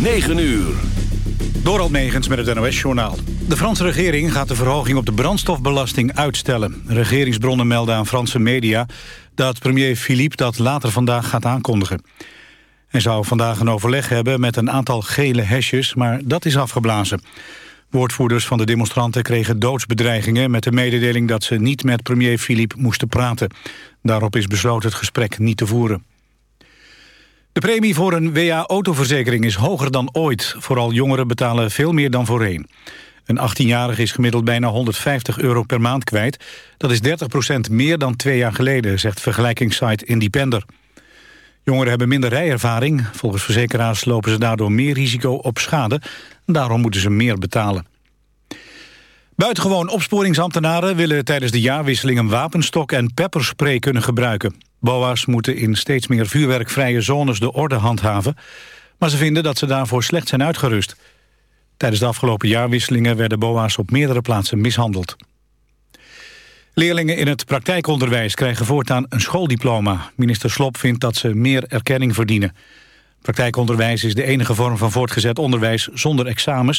9 uur. Door Megens met het NOS-journaal. De Franse regering gaat de verhoging op de brandstofbelasting uitstellen. Regeringsbronnen melden aan Franse media dat premier Philippe dat later vandaag gaat aankondigen. Hij zou vandaag een overleg hebben met een aantal gele hesjes, maar dat is afgeblazen. Woordvoerders van de demonstranten kregen doodsbedreigingen... met de mededeling dat ze niet met premier Philippe moesten praten. Daarop is besloten het gesprek niet te voeren. De premie voor een WA-autoverzekering is hoger dan ooit. Vooral jongeren betalen veel meer dan voorheen. Een 18-jarige is gemiddeld bijna 150 euro per maand kwijt. Dat is 30% meer dan twee jaar geleden, zegt vergelijkingssite Independer. Jongeren hebben minder rijervaring. Volgens verzekeraars lopen ze daardoor meer risico op schade. Daarom moeten ze meer betalen. Buitengewoon opsporingsambtenaren willen tijdens de jaarwisseling een wapenstok en pepperspray kunnen gebruiken. BOA's moeten in steeds meer vuurwerkvrije zones de orde handhaven, maar ze vinden dat ze daarvoor slecht zijn uitgerust. Tijdens de afgelopen jaarwisselingen werden BOA's op meerdere plaatsen mishandeld. Leerlingen in het praktijkonderwijs krijgen voortaan een schooldiploma. Minister Slop vindt dat ze meer erkenning verdienen. Praktijkonderwijs is de enige vorm van voortgezet onderwijs zonder examens.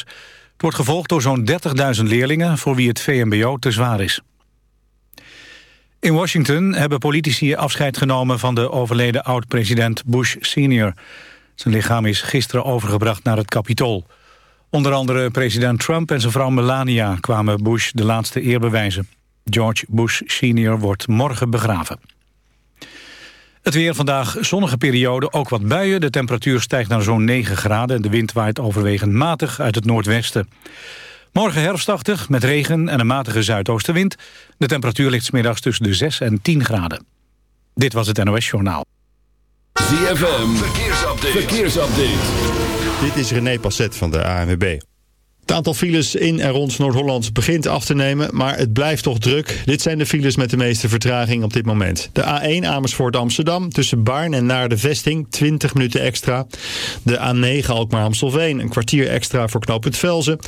Het wordt gevolgd door zo'n 30.000 leerlingen voor wie het VMBO te zwaar is. In Washington hebben politici afscheid genomen van de overleden oud-president Bush senior. Zijn lichaam is gisteren overgebracht naar het Capitool. Onder andere president Trump en zijn vrouw Melania kwamen Bush de laatste eer bewijzen. George Bush senior wordt morgen begraven. Het weer vandaag zonnige periode, ook wat buien. De temperatuur stijgt naar zo'n 9 graden en de wind waait overwegend matig uit het noordwesten. Morgen herfstachtig met regen en een matige zuidoostenwind. De temperatuur ligt smiddags tussen de 6 en 10 graden. Dit was het NOS Journaal. ZFM, verkeersupdate. verkeersupdate. Dit is René Passet van de ANWB. Het aantal files in en rond Noord-Holland begint af te nemen, maar het blijft toch druk. Dit zijn de files met de meeste vertraging op dit moment. De A1 Amersfoort-Amsterdam tussen Baarn en naar de vesting 20 minuten extra. De A9 Alkmaar-Amstelveen een kwartier extra voor knooppunt Velzen.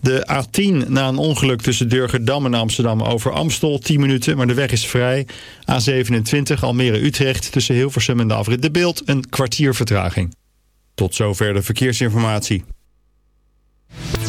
De A10 na een ongeluk tussen Durgerdam en Amsterdam over Amstel 10 minuten, maar de weg is vrij. A27 Almere-Utrecht tussen Hilversum en de afrit De Beeld een kwartier vertraging. Tot zover de verkeersinformatie.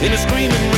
in a screaming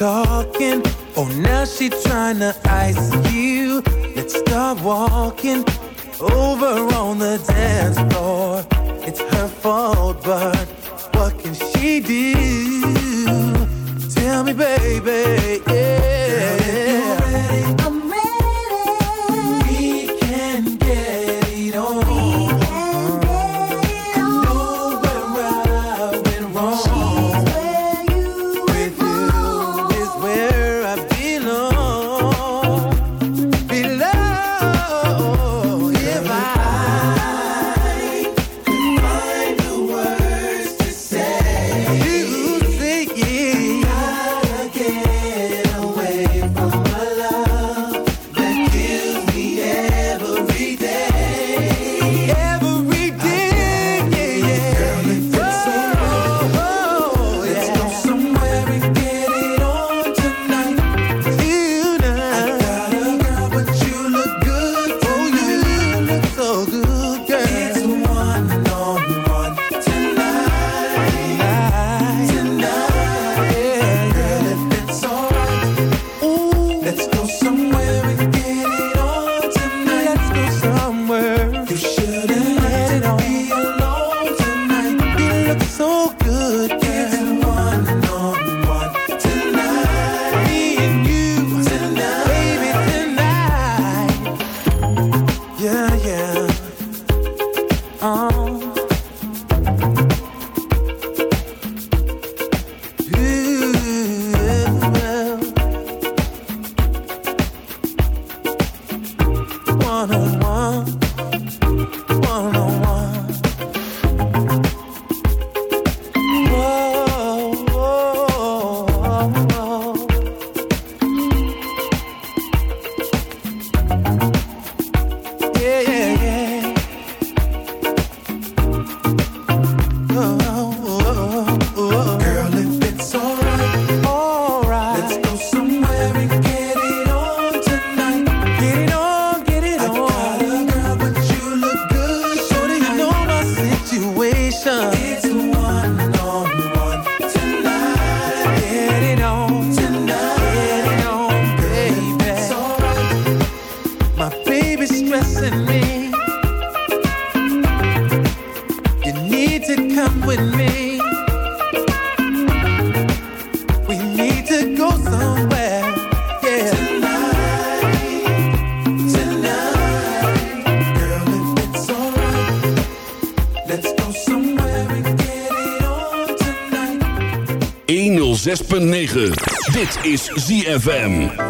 talking. Oh, now she tryna ice you. Let's start walking over on the dance floor. It's her fault, but what can she do? Tell me, baby, yeah. wanna 106.9. Dit is ZFM.